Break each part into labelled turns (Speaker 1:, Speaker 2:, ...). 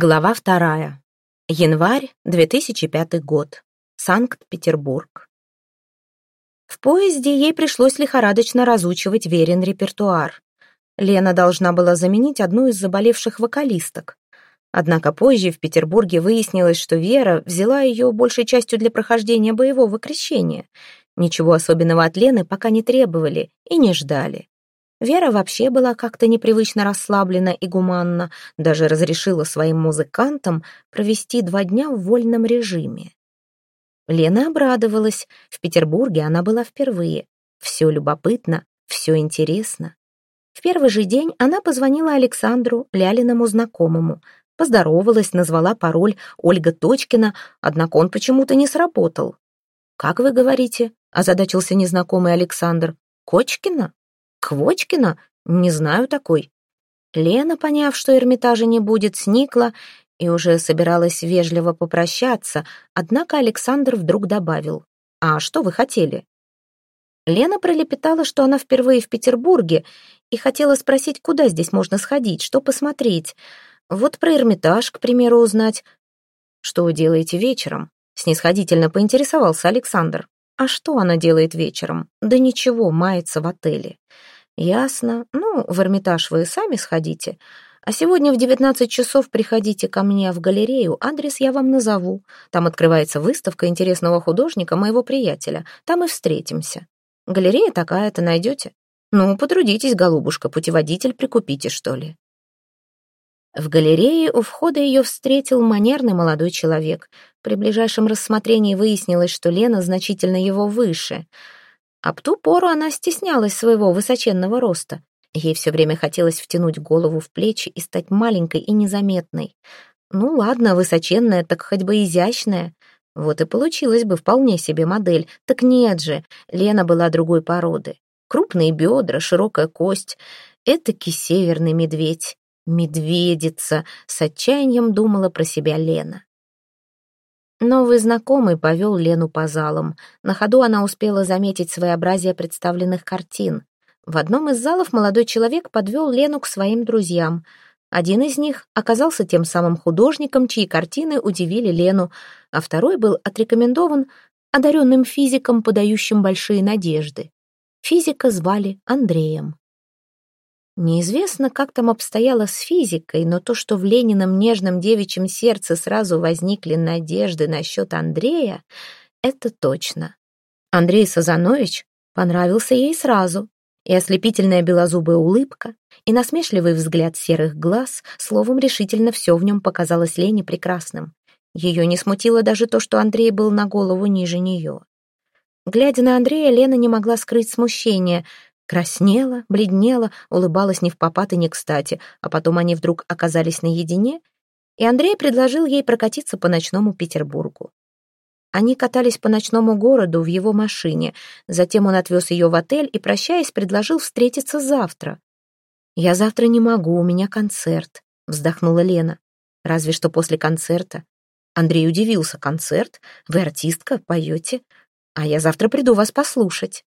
Speaker 1: Глава вторая. Январь 2005 год. Санкт-Петербург. В поезде ей пришлось лихорадочно разучивать верен репертуар. Лена должна была заменить одну из заболевших вокалисток. Однако позже в Петербурге выяснилось, что Вера взяла ее большей частью для прохождения боевого крещения. Ничего особенного от Лены пока не требовали и не ждали. Вера вообще была как-то непривычно расслаблена и гуманна, даже разрешила своим музыкантам провести два дня в вольном режиме. Лена обрадовалась, в Петербурге она была впервые. Все любопытно, все интересно. В первый же день она позвонила Александру, Лялиному знакомому, поздоровалась, назвала пароль Ольга Точкина, однако он почему-то не сработал. «Как вы говорите?» — озадачился незнакомый Александр. «Кочкина?» Квочкина? Не знаю такой. Лена, поняв, что Эрмитажа не будет, сникла и уже собиралась вежливо попрощаться, однако Александр вдруг добавил. «А что вы хотели?» Лена пролепетала, что она впервые в Петербурге и хотела спросить, куда здесь можно сходить, что посмотреть. Вот про Эрмитаж, к примеру, узнать. «Что вы делаете вечером?» — снисходительно поинтересовался Александр. А что она делает вечером? Да ничего, мается в отеле. Ясно. Ну, в Эрмитаж вы сами сходите. А сегодня в 19 часов приходите ко мне в галерею, адрес я вам назову. Там открывается выставка интересного художника, моего приятеля. Там и встретимся. Галерея такая-то найдете? Ну, потрудитесь, голубушка, путеводитель прикупите, что ли. В галерее у входа ее встретил манерный молодой человек. При ближайшем рассмотрении выяснилось, что Лена значительно его выше. А в ту пору она стеснялась своего высоченного роста. Ей все время хотелось втянуть голову в плечи и стать маленькой и незаметной. Ну ладно, высоченная, так хоть бы изящная. Вот и получилась бы вполне себе модель. Так нет же, Лена была другой породы. Крупные бедра, широкая кость. Этакий северный медведь. Медведица, с отчаянием думала про себя Лена. Новый знакомый повел Лену по залам. На ходу она успела заметить своеобразие представленных картин. В одном из залов молодой человек подвел Лену к своим друзьям. Один из них оказался тем самым художником, чьи картины удивили Лену, а второй был отрекомендован одаренным физиком, подающим большие надежды. Физика звали Андреем. Неизвестно, как там обстояло с физикой, но то, что в Ленином нежном девичьем сердце сразу возникли надежды насчет Андрея, это точно. Андрей Сазанович понравился ей сразу. И ослепительная белозубая улыбка, и насмешливый взгляд серых глаз, словом, решительно все в нем показалось Лене прекрасным. Ее не смутило даже то, что Андрей был на голову ниже нее. Глядя на Андрея, Лена не могла скрыть смущение — Краснела, бледнела, улыбалась не в попад и не кстати, а потом они вдруг оказались наедине, и Андрей предложил ей прокатиться по ночному Петербургу. Они катались по ночному городу в его машине, затем он отвез ее в отель и, прощаясь, предложил встретиться завтра. «Я завтра не могу, у меня концерт», — вздохнула Лена. «Разве что после концерта». Андрей удивился. «Концерт? Вы артистка, поете? А я завтра приду вас послушать».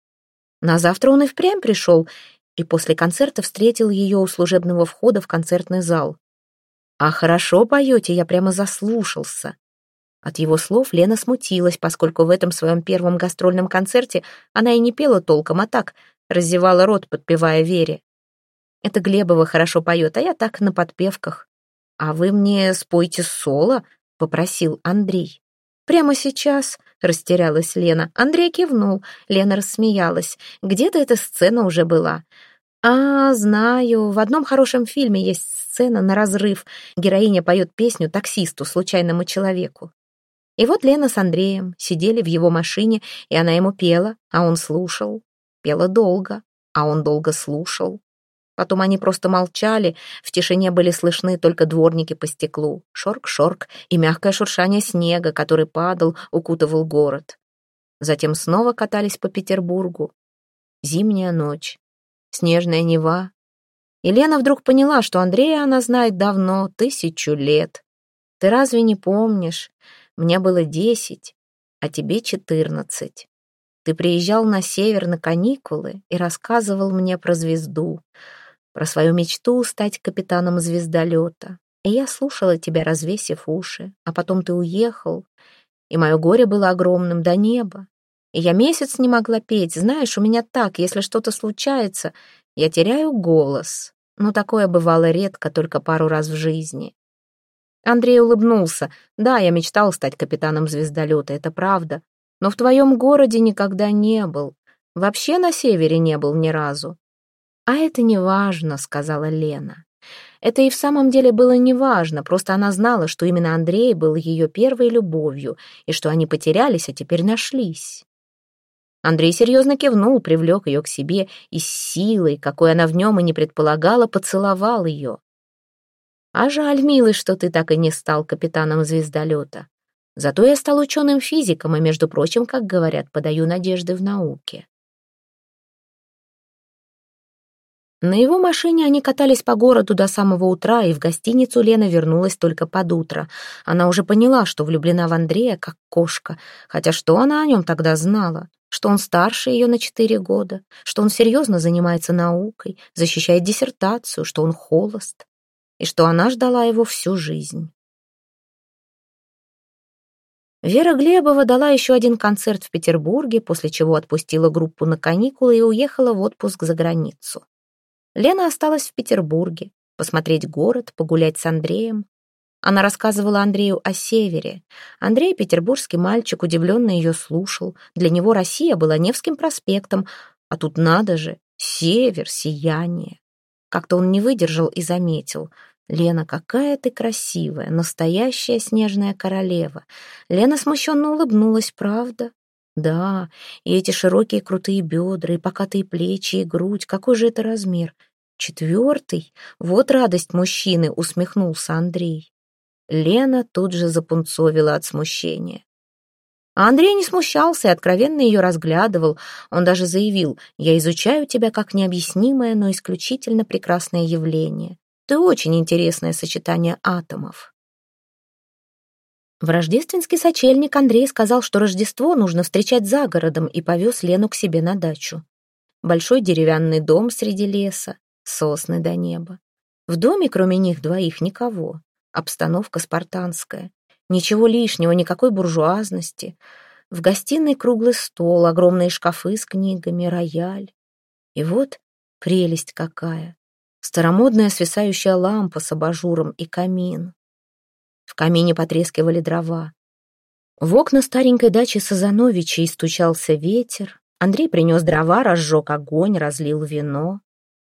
Speaker 1: На завтра он и впрямь пришел, и после концерта встретил ее у служебного входа в концертный зал. «А хорошо поете, я прямо заслушался». От его слов Лена смутилась, поскольку в этом своем первом гастрольном концерте она и не пела толком, а так разевала рот, подпевая Вере. «Это Глебова хорошо поет, а я так на подпевках». «А вы мне спойте соло?» — попросил Андрей. «Прямо сейчас?» — растерялась Лена. Андрей кивнул. Лена рассмеялась. «Где-то эта сцена уже была». «А, знаю. В одном хорошем фильме есть сцена на разрыв. Героиня поет песню таксисту, случайному человеку. И вот Лена с Андреем сидели в его машине, и она ему пела, а он слушал. Пела долго, а он долго слушал. Потом они просто молчали, в тишине были слышны только дворники по стеклу, шорк-шорк и мягкое шуршание снега, который падал, укутывал город. Затем снова катались по Петербургу. Зимняя ночь, снежная Нева. И Лена вдруг поняла, что Андрея она знает давно, тысячу лет. «Ты разве не помнишь? Мне было десять, а тебе четырнадцать. Ты приезжал на север на каникулы и рассказывал мне про звезду» про свою мечту стать капитаном звездолета. И я слушала тебя, развесив уши, а потом ты уехал, и мое горе было огромным до неба. И я месяц не могла петь. Знаешь, у меня так, если что-то случается, я теряю голос. Но такое бывало редко, только пару раз в жизни. Андрей улыбнулся. Да, я мечтал стать капитаном звездолета, это правда. Но в твоем городе никогда не был. Вообще на севере не был ни разу. А это не важно, сказала Лена. Это и в самом деле было неважно, просто она знала, что именно Андрей был ее первой любовью, и что они потерялись, а теперь нашлись. Андрей серьезно кивнул, привлек ее к себе и с силой, какой она в нем и не предполагала, поцеловал ее. «А жаль, милый, что ты так и не стал капитаном звездолета. Зато я стал ученым-физиком, и, между прочим, как говорят, подаю надежды в науке». На его машине они катались по городу до самого утра, и в гостиницу Лена вернулась только под утро. Она уже поняла, что влюблена в Андрея, как кошка, хотя что она о нем тогда знала? Что он старше ее на четыре года, что он серьезно занимается наукой, защищает диссертацию, что он холост, и что она ждала его всю жизнь. Вера Глебова дала еще один концерт в Петербурге, после чего отпустила группу на каникулы и уехала в отпуск за границу. Лена осталась в Петербурге, посмотреть город, погулять с Андреем. Она рассказывала Андрею о севере. Андрей, петербургский мальчик, удивленно ее слушал. Для него Россия была Невским проспектом, а тут надо же, север, сияние. Как-то он не выдержал и заметил. «Лена, какая ты красивая, настоящая снежная королева». Лена смущенно улыбнулась, правда? Да, и эти широкие крутые бедра, и покатые плечи, и грудь, какой же это размер? Четвертый? Вот радость мужчины, усмехнулся Андрей. Лена тут же запунцовила от смущения. А Андрей не смущался и откровенно ее разглядывал. Он даже заявил, «Я изучаю тебя как необъяснимое, но исключительно прекрасное явление. Ты очень интересное сочетание атомов». В рождественский сочельник Андрей сказал, что Рождество нужно встречать за городом и повез Лену к себе на дачу. Большой деревянный дом среди леса, сосны до неба. В доме, кроме них двоих, никого. Обстановка спартанская. Ничего лишнего, никакой буржуазности. В гостиной круглый стол, огромные шкафы с книгами, рояль. И вот прелесть какая. Старомодная свисающая лампа с абажуром и камин. В камине потрескивали дрова. В окна старенькой дачи Сазановичей стучался ветер. Андрей принес дрова, разжег огонь, разлил вино.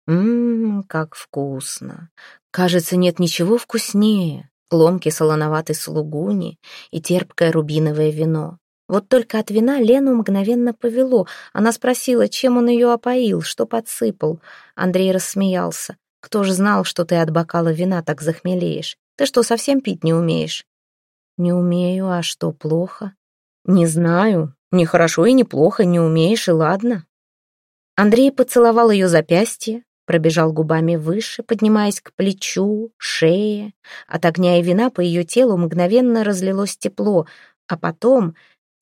Speaker 1: Ммм, как вкусно. Кажется, нет ничего вкуснее. Ломкий солоноватый слугуни и терпкое рубиновое вино. Вот только от вина Лену мгновенно повело. Она спросила, чем он ее опоил, что подсыпал. Андрей рассмеялся. «Кто ж знал, что ты от бокала вина так захмелеешь? Ты что, совсем пить не умеешь?» «Не умею, а что, плохо?» «Не знаю. Не хорошо и не плохо, не умеешь, и ладно». Андрей поцеловал ее запястье, пробежал губами выше, поднимаясь к плечу, шее. От огня и вина по ее телу мгновенно разлилось тепло, а потом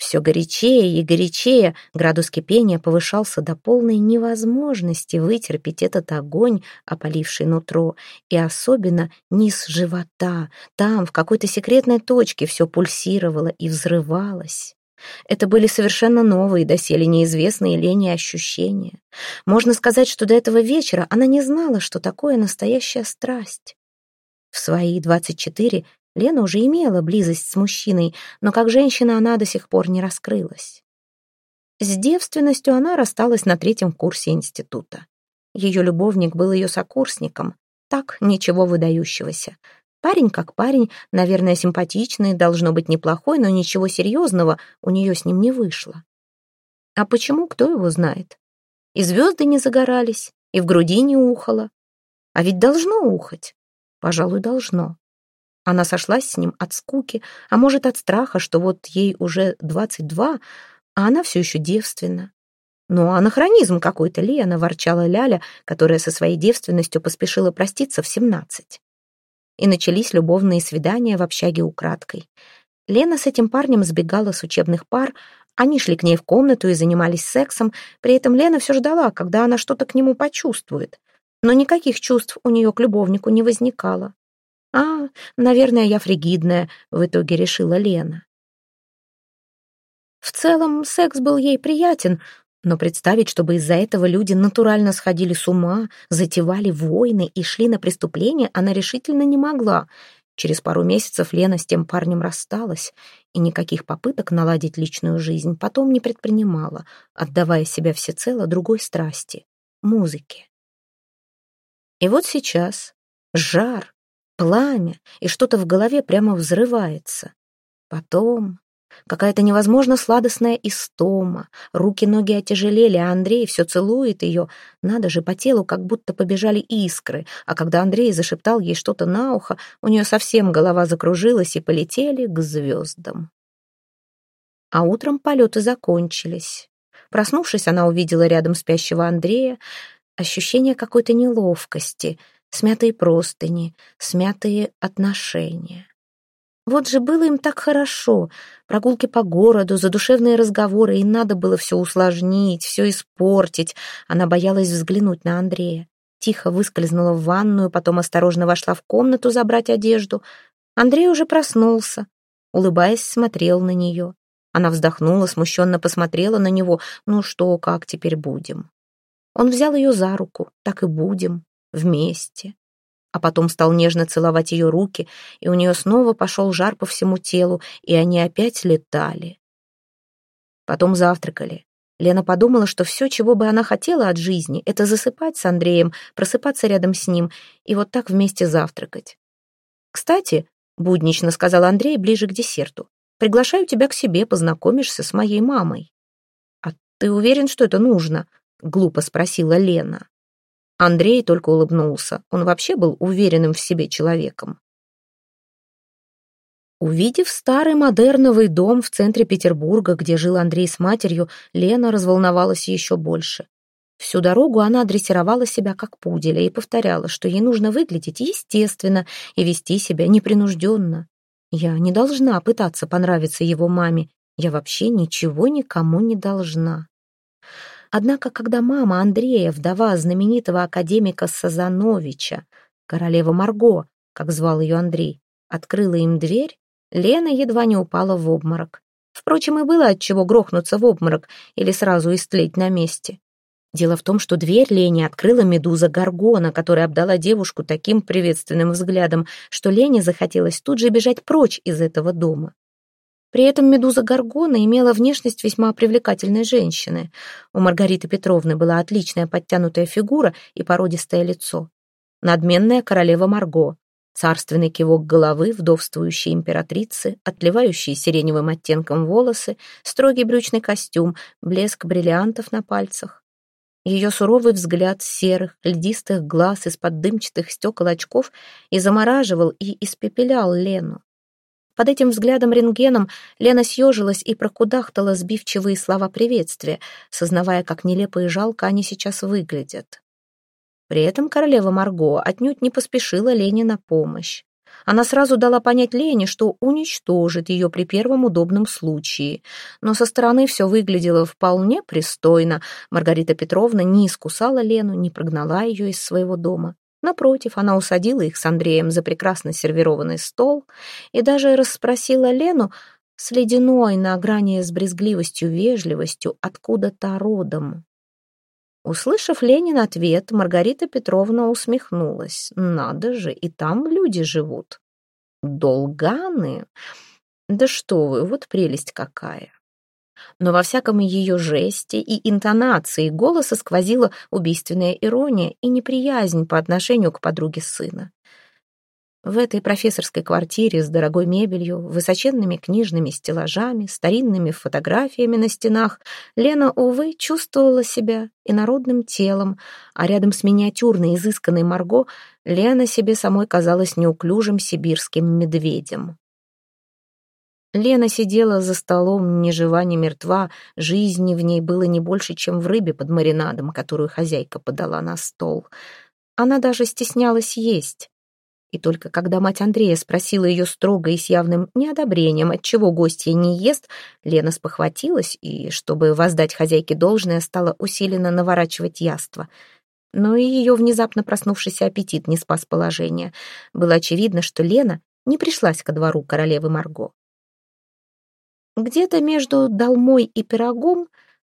Speaker 1: все горячее и горячее, градус кипения повышался до полной невозможности вытерпеть этот огонь, опаливший нутро, и особенно низ живота. Там, в какой-то секретной точке, все пульсировало и взрывалось. Это были совершенно новые, доселе неизвестные Лене ощущения. Можно сказать, что до этого вечера она не знала, что такое настоящая страсть. В свои двадцать четыре Лена уже имела близость с мужчиной, но как женщина она до сих пор не раскрылась. С девственностью она рассталась на третьем курсе института. Ее любовник был ее сокурсником. Так, ничего выдающегося. Парень как парень, наверное, симпатичный, должно быть неплохой, но ничего серьезного у нее с ним не вышло. А почему, кто его знает? И звезды не загорались, и в груди не ухало. А ведь должно ухать. Пожалуй, должно. Она сошлась с ним от скуки, а может, от страха, что вот ей уже двадцать два, а она все еще девственна. «Ну, анахронизм какой-то, Лена», — ворчала Ляля, которая со своей девственностью поспешила проститься в семнадцать. И начались любовные свидания в общаге украдкой. Лена с этим парнем сбегала с учебных пар, они шли к ней в комнату и занимались сексом, при этом Лена все ждала, когда она что-то к нему почувствует. Но никаких чувств у нее к любовнику не возникало. «А, наверное, я фригидная», — в итоге решила Лена. В целом, секс был ей приятен, но представить, чтобы из-за этого люди натурально сходили с ума, затевали войны и шли на преступления, она решительно не могла. Через пару месяцев Лена с тем парнем рассталась и никаких попыток наладить личную жизнь потом не предпринимала, отдавая себя всецело другой страсти — музыке. И вот сейчас жар, пламя, и что-то в голове прямо взрывается. Потом Какая-то невозможно сладостная истома. Руки-ноги отяжелели, а Андрей все целует ее. Надо же, по телу как будто побежали искры. А когда Андрей зашептал ей что-то на ухо, у нее совсем голова закружилась и полетели к звездам. А утром полеты закончились. Проснувшись, она увидела рядом спящего Андрея ощущение какой-то неловкости, смятые простыни, смятые отношения. Вот же было им так хорошо. Прогулки по городу, задушевные разговоры, и надо было все усложнить, все испортить. Она боялась взглянуть на Андрея. Тихо выскользнула в ванную, потом осторожно вошла в комнату забрать одежду. Андрей уже проснулся. Улыбаясь, смотрел на нее. Она вздохнула, смущенно посмотрела на него. «Ну что, как теперь будем?» Он взял ее за руку. «Так и будем. Вместе» а потом стал нежно целовать ее руки, и у нее снова пошел жар по всему телу, и они опять летали. Потом завтракали. Лена подумала, что все, чего бы она хотела от жизни, это засыпать с Андреем, просыпаться рядом с ним и вот так вместе завтракать. «Кстати», — буднично сказал Андрей ближе к десерту, «приглашаю тебя к себе, познакомишься с моей мамой». «А ты уверен, что это нужно?» — глупо спросила Лена. Андрей только улыбнулся. Он вообще был уверенным в себе человеком. Увидев старый модерновый дом в центре Петербурга, где жил Андрей с матерью, Лена разволновалась еще больше. Всю дорогу она дрессировала себя как пуделя и повторяла, что ей нужно выглядеть естественно и вести себя непринужденно. Я не должна пытаться понравиться его маме. Я вообще ничего никому не должна. Однако, когда мама Андрея, вдова знаменитого академика Сазановича, королева Марго, как звал ее Андрей, открыла им дверь, Лена едва не упала в обморок. Впрочем, и было от чего грохнуться в обморок или сразу истлеть на месте. Дело в том, что дверь Лене открыла медуза Гаргона, которая обдала девушку таким приветственным взглядом, что Лене захотелось тут же бежать прочь из этого дома. При этом медуза Гаргона имела внешность весьма привлекательной женщины. У Маргариты Петровны была отличная подтянутая фигура и породистое лицо. Надменная королева Марго, царственный кивок головы вдовствующей императрицы, отливающие сиреневым оттенком волосы, строгий брючный костюм, блеск бриллиантов на пальцах. Ее суровый взгляд серых, льдистых глаз из-под дымчатых стекол очков и замораживал, и испепелял Лену. Под этим взглядом-рентгеном Лена съежилась и прокудахтала сбивчивые слова приветствия, сознавая, как нелепо и жалко они сейчас выглядят. При этом королева Марго отнюдь не поспешила Лене на помощь. Она сразу дала понять Лене, что уничтожит ее при первом удобном случае. Но со стороны все выглядело вполне пристойно. Маргарита Петровна не искусала Лену, не прогнала ее из своего дома. Напротив, она усадила их с Андреем за прекрасно сервированный стол и даже расспросила Лену с ледяной на грани с брезгливостью вежливостью откуда-то родом. Услышав Ленин ответ, Маргарита Петровна усмехнулась. «Надо же, и там люди живут. Долганы? Да что вы, вот прелесть какая!» Но во всяком ее жесте и интонации голоса сквозила убийственная ирония и неприязнь по отношению к подруге сына. В этой профессорской квартире с дорогой мебелью, высоченными книжными стеллажами, старинными фотографиями на стенах Лена, увы, чувствовала себя инородным телом, а рядом с миниатюрной, изысканной Марго Лена себе самой казалась неуклюжим сибирским медведем. Лена сидела за столом, ни жива, ни мертва, жизни в ней было не больше, чем в рыбе под маринадом, которую хозяйка подала на стол. Она даже стеснялась есть. И только когда мать Андрея спросила ее строго и с явным неодобрением, отчего гостья не ест, Лена спохватилась и, чтобы воздать хозяйке должное, стала усиленно наворачивать яство. Но и ее внезапно проснувшийся аппетит не спас положение. Было очевидно, что Лена не пришлась ко двору королевы Марго. Где-то между долмой и пирогом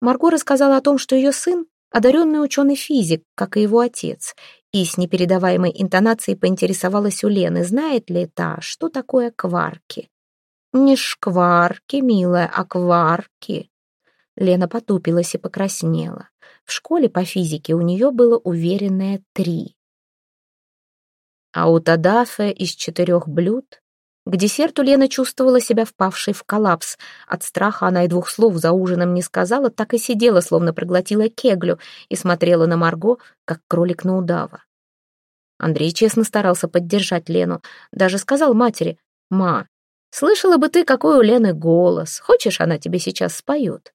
Speaker 1: Марго рассказала о том, что ее сын — одаренный ученый-физик, как и его отец, и с непередаваемой интонацией поинтересовалась у Лены, знает ли та, что такое кварки. «Не шкварки, милая, а кварки». Лена потупилась и покраснела. В школе по физике у нее было уверенное три. А у Тадафе из четырех блюд к десерту Лена чувствовала себя впавшей в коллапс. От страха она и двух слов за ужином не сказала, так и сидела, словно проглотила кеглю, и смотрела на Марго, как кролик на удава. Андрей честно старался поддержать Лену. Даже сказал матери, «Ма, слышала бы ты, какой у Лены голос. Хочешь, она тебе сейчас споет?»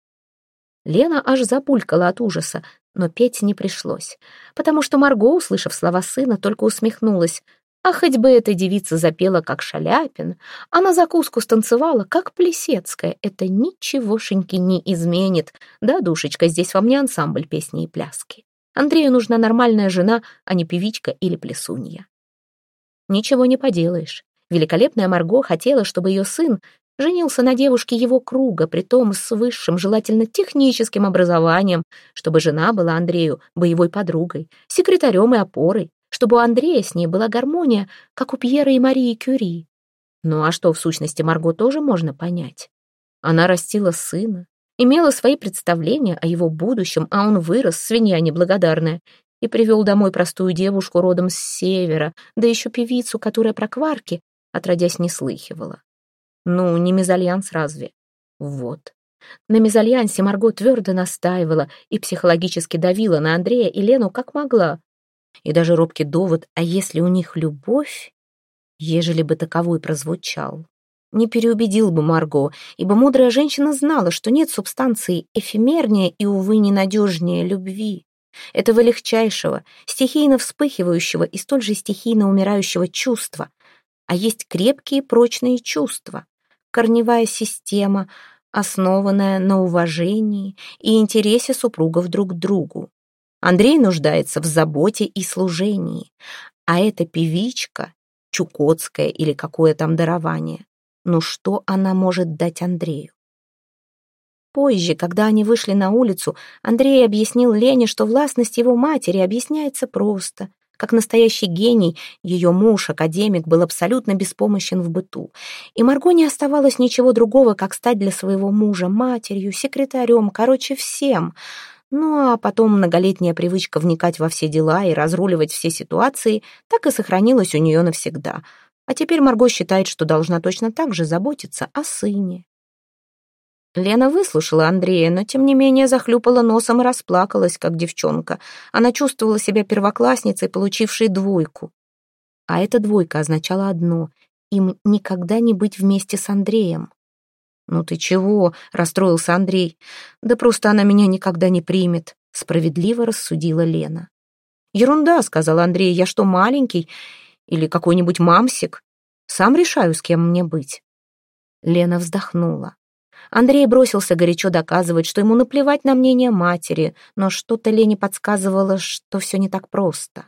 Speaker 1: Лена аж запулькала от ужаса, но петь не пришлось, потому что Марго, услышав слова сына, только усмехнулась — а хоть бы эта девица запела, как Шаляпин, а на закуску станцевала, как Плесецкая, это ничегошеньки не изменит. Да, душечка, здесь вам не ансамбль песни и пляски. Андрею нужна нормальная жена, а не певичка или плесунья. Ничего не поделаешь. Великолепная Марго хотела, чтобы ее сын женился на девушке его круга, притом с высшим, желательно техническим образованием, чтобы жена была Андрею боевой подругой, секретарем и опорой, чтобы у Андрея с ней была гармония, как у Пьера и Марии Кюри. Ну а что в сущности Марго тоже можно понять? Она растила сына, имела свои представления о его будущем, а он вырос, свинья неблагодарная, и привел домой простую девушку родом с севера, да еще певицу, которая про кварки, отродясь, не слыхивала. Ну, не мезальянс разве? Вот. На мезальянсе Марго твердо настаивала и психологически давила на Андрея и Лену как могла. И даже робкий довод «а если у них любовь?» ежели бы таковой прозвучал. Не переубедил бы Марго, ибо мудрая женщина знала, что нет субстанции эфемернее и, увы, ненадежнее любви. Этого легчайшего, стихийно вспыхивающего и столь же стихийно умирающего чувства. А есть крепкие прочные чувства. Корневая система, основанная на уважении и интересе супругов друг к другу. Андрей нуждается в заботе и служении, а эта певичка, Чукотская или какое там дарование, ну что она может дать Андрею? Позже, когда они вышли на улицу, Андрей объяснил Лене, что властность его матери объясняется просто. Как настоящий гений, ее муж, академик, был абсолютно беспомощен в быту. И Марго не оставалось ничего другого, как стать для своего мужа матерью, секретарем, короче, всем — ну а потом многолетняя привычка вникать во все дела и разруливать все ситуации так и сохранилась у нее навсегда. А теперь Марго считает, что должна точно так же заботиться о сыне. Лена выслушала Андрея, но тем не менее захлюпала носом и расплакалась, как девчонка. Она чувствовала себя первоклассницей, получившей двойку. А эта двойка означала одно — им никогда не быть вместе с Андреем. «Ну ты чего?» — расстроился Андрей. «Да просто она меня никогда не примет», — справедливо рассудила Лена. «Ерунда», — сказал Андрей, — «я что, маленький? Или какой-нибудь мамсик? Сам решаю, с кем мне быть». Лена вздохнула. Андрей бросился горячо доказывать, что ему наплевать на мнение матери, но что-то Лене подсказывало, что все не так просто.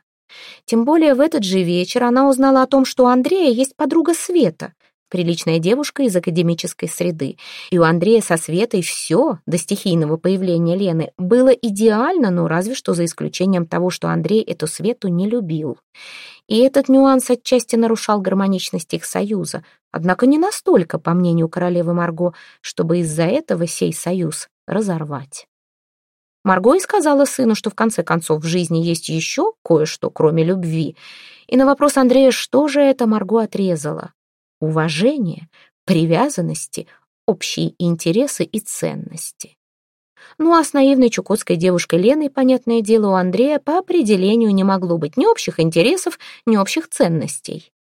Speaker 1: Тем более в этот же вечер она узнала о том, что у Андрея есть подруга Света, приличная девушка из академической среды. И у Андрея со Светой все, до стихийного появления Лены, было идеально, но разве что за исключением того, что Андрей эту Свету не любил. И этот нюанс отчасти нарушал гармоничность их союза, однако не настолько, по мнению королевы Марго, чтобы из-за этого сей союз разорвать. Марго и сказала сыну, что в конце концов в жизни есть еще кое-что, кроме любви. И на вопрос Андрея, что же это, Марго отрезала уважение, привязанности, общие интересы и ценности. Ну а с наивной чукотской девушкой Леной, понятное дело, у Андрея по определению не могло быть ни общих интересов, ни общих ценностей.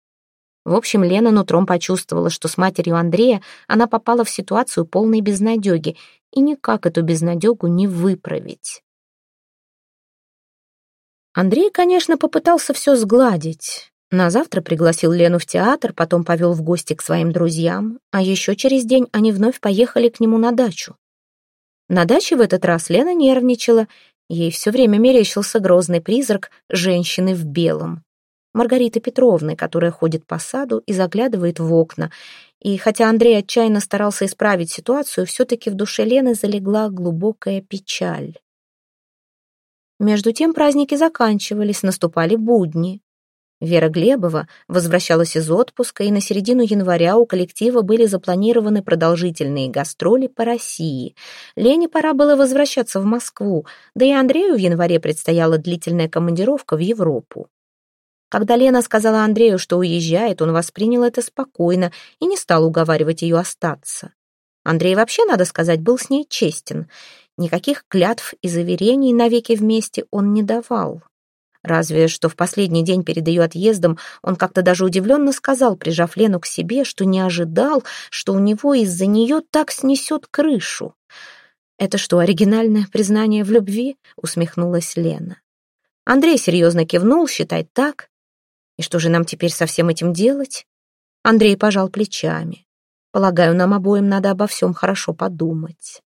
Speaker 1: В общем, Лена нутром почувствовала, что с матерью Андрея она попала в ситуацию полной безнадеги, и никак эту безнадегу не выправить. Андрей, конечно, попытался все сгладить. На завтра пригласил Лену в театр, потом повел в гости к своим друзьям, а еще через день они вновь поехали к нему на дачу. На даче в этот раз Лена нервничала Ей все время мерещился грозный призрак женщины в белом. Маргариты Петровны, которая ходит по саду и заглядывает в окна. И хотя Андрей отчаянно старался исправить ситуацию, все-таки в душе Лены залегла глубокая печаль. Между тем праздники заканчивались, наступали будни. Вера Глебова возвращалась из отпуска, и на середину января у коллектива были запланированы продолжительные гастроли по России. Лене пора было возвращаться в Москву, да и Андрею в январе предстояла длительная командировка в Европу. Когда Лена сказала Андрею, что уезжает, он воспринял это спокойно и не стал уговаривать ее остаться. Андрей вообще, надо сказать, был с ней честен. Никаких клятв и заверений навеки вместе он не давал. Разве что в последний день перед ее отъездом он как-то даже удивленно сказал, прижав Лену к себе, что не ожидал, что у него из-за нее так снесет крышу. «Это что, оригинальное признание в любви?» — усмехнулась Лена. Андрей серьезно кивнул, считай так. «И что же нам теперь со всем этим делать?» Андрей пожал плечами. «Полагаю, нам обоим надо обо всем хорошо подумать».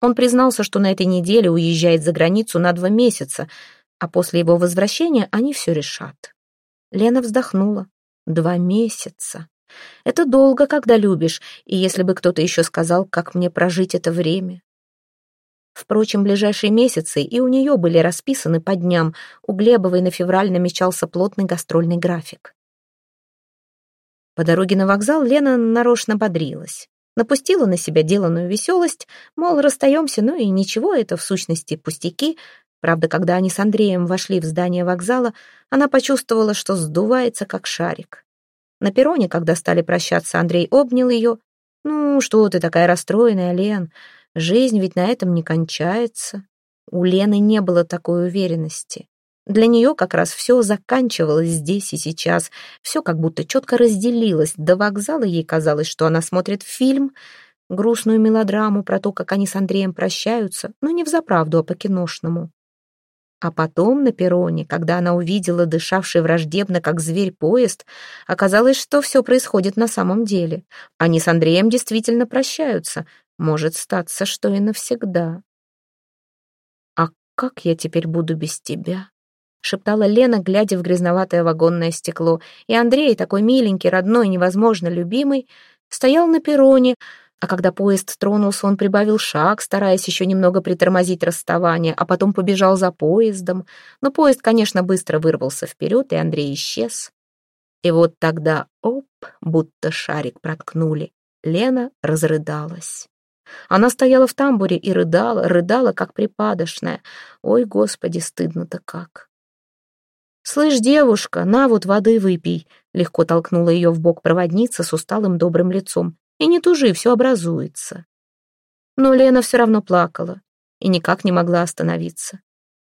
Speaker 1: Он признался, что на этой неделе уезжает за границу на два месяца — а после его возвращения они все решат. Лена вздохнула. Два месяца. Это долго, когда любишь, и если бы кто-то еще сказал, как мне прожить это время. Впрочем, ближайшие месяцы и у нее были расписаны по дням. У Глебовой на февраль намечался плотный гастрольный график. По дороге на вокзал Лена нарочно бодрилась. Напустила на себя деланную веселость, мол, расстаемся, ну и ничего, это в сущности пустяки, Правда, когда они с Андреем вошли в здание вокзала, она почувствовала, что сдувается, как шарик. На перроне, когда стали прощаться, Андрей обнял ее. «Ну, что ты такая расстроенная, Лен? Жизнь ведь на этом не кончается». У Лены не было такой уверенности. Для нее как раз все заканчивалось здесь и сейчас. Все как будто четко разделилось. До вокзала ей казалось, что она смотрит фильм, грустную мелодраму про то, как они с Андреем прощаются, но не в заправду, а по-киношному. А потом на перроне, когда она увидела дышавший враждебно, как зверь, поезд, оказалось, что все происходит на самом деле. Они с Андреем действительно прощаются. Может статься, что и навсегда. «А как я теперь буду без тебя?» — шептала Лена, глядя в грязноватое вагонное стекло. И Андрей, такой миленький, родной, невозможно любимый, стоял на перроне, а когда поезд тронулся, он прибавил шаг, стараясь еще немного притормозить расставание, а потом побежал за поездом. Но поезд, конечно, быстро вырвался вперед, и Андрей исчез. И вот тогда, оп, будто шарик проткнули. Лена разрыдалась. Она стояла в тамбуре и рыдала, рыдала, как припадочная. Ой, господи, стыдно-то как. «Слышь, девушка, на вот воды выпей», — легко толкнула ее в бок проводница с усталым добрым лицом. И не тужи, все образуется. Но Лена все равно плакала и никак не могла остановиться.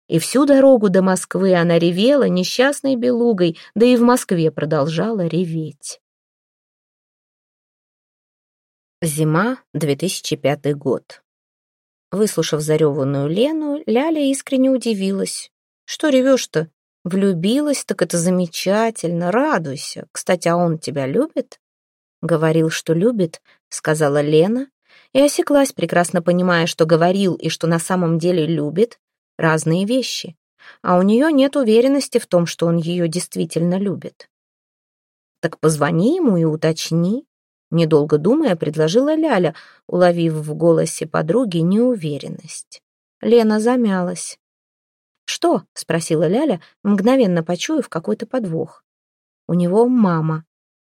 Speaker 1: И всю дорогу до Москвы она ревела несчастной белугой, да и в Москве продолжала реветь. Зима, 2005 год. Выслушав зареванную Лену, Ляля искренне удивилась. «Что ревешь-то? Влюбилась, так это замечательно, радуйся. Кстати, а он тебя любит?» «Говорил, что любит», — сказала Лена, и осеклась, прекрасно понимая, что говорил и что на самом деле любит — разные вещи, а у нее нет уверенности в том, что он ее действительно любит. «Так позвони ему и уточни», — недолго думая, предложила Ляля, уловив в голосе подруги неуверенность. Лена замялась. «Что?» — спросила Ляля, мгновенно почуяв какой-то подвох. «У него мама»,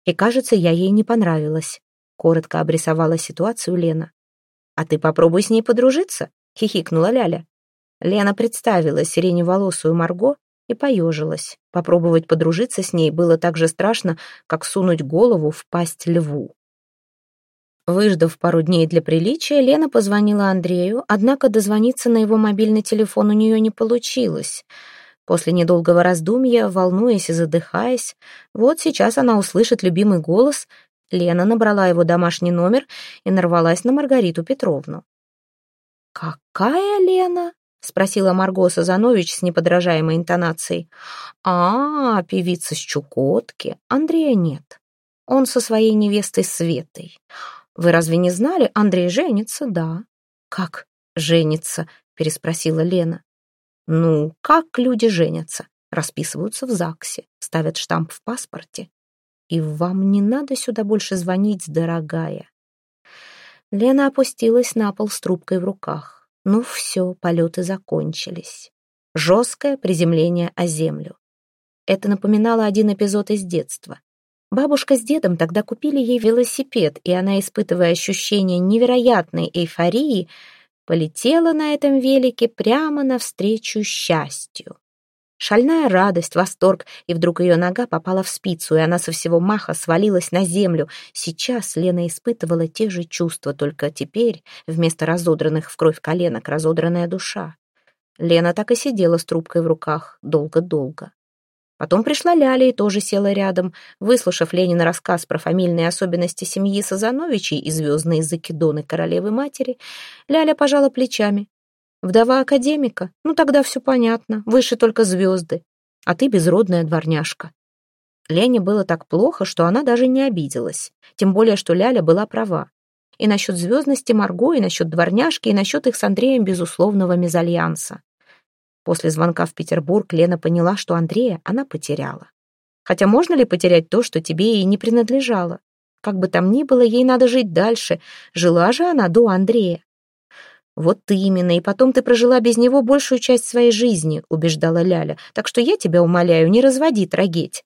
Speaker 1: и, кажется, я ей не понравилась. Коротко обрисовала ситуацию Лена. «А ты попробуй с ней подружиться», — хихикнула Ляля. Лена представила сиреневолосую Марго и поежилась. Попробовать подружиться с ней было так же страшно, как сунуть голову в пасть льву. Выждав пару дней для приличия, Лена позвонила Андрею, однако дозвониться на его мобильный телефон у нее не получилось — После недолгого раздумья, волнуясь и задыхаясь, вот сейчас она услышит любимый голос. Лена набрала его домашний номер и нарвалась на Маргариту Петровну. «Какая Лена?» — спросила Марго Сазанович с неподражаемой интонацией. «А, певица с Чукотки. Андрея нет. Он со своей невестой Светой. Вы разве не знали? Андрей женится, да». «Как женится?» переспросила Лена. «Ну, как люди женятся? Расписываются в ЗАГСе, ставят штамп в паспорте. И вам не надо сюда больше звонить, дорогая». Лена опустилась на пол с трубкой в руках. Ну все, полеты закончились. Жесткое приземление о землю. Это напоминало один эпизод из детства. Бабушка с дедом тогда купили ей велосипед, и она, испытывая ощущение невероятной эйфории, полетела на этом велике прямо навстречу счастью. Шальная радость, восторг, и вдруг ее нога попала в спицу, и она со всего маха свалилась на землю. Сейчас Лена испытывала те же чувства, только теперь вместо разодранных в кровь коленок разодранная душа. Лена так и сидела с трубкой в руках долго-долго. Потом пришла Ляля и тоже села рядом. Выслушав Ленина рассказ про фамильные особенности семьи Сазановичей и звездные закидоны королевы-матери, Ляля пожала плечами. «Вдова академика? Ну тогда все понятно, выше только звезды. А ты безродная дворняжка». Лене было так плохо, что она даже не обиделась. Тем более, что Ляля была права. И насчет звездности Марго, и насчет дворняжки, и насчет их с Андреем безусловного мезальянса. После звонка в Петербург Лена поняла, что Андрея она потеряла. Хотя можно ли потерять то, что тебе и не принадлежало? Как бы там ни было, ей надо жить дальше. Жила же она до Андрея. «Вот именно, и потом ты прожила без него большую часть своей жизни», убеждала Ляля. «Так что я тебя умоляю, не разводи трагедь».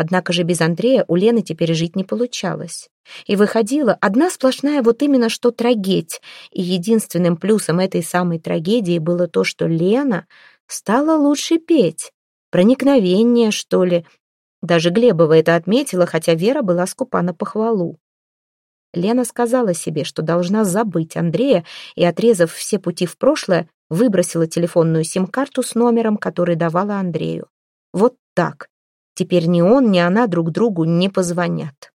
Speaker 1: Однако же без Андрея у Лены теперь жить не получалось. И выходила одна сплошная вот именно что трагедь. И единственным плюсом этой самой трагедии было то, что Лена стала лучше петь. Проникновение, что ли. Даже Глебова это отметила, хотя Вера была скупа на похвалу. Лена сказала себе, что должна забыть Андрея, и, отрезав все пути в прошлое, выбросила телефонную сим-карту с номером, который давала Андрею. Вот так. Теперь ни он, ни она друг другу не позвонят.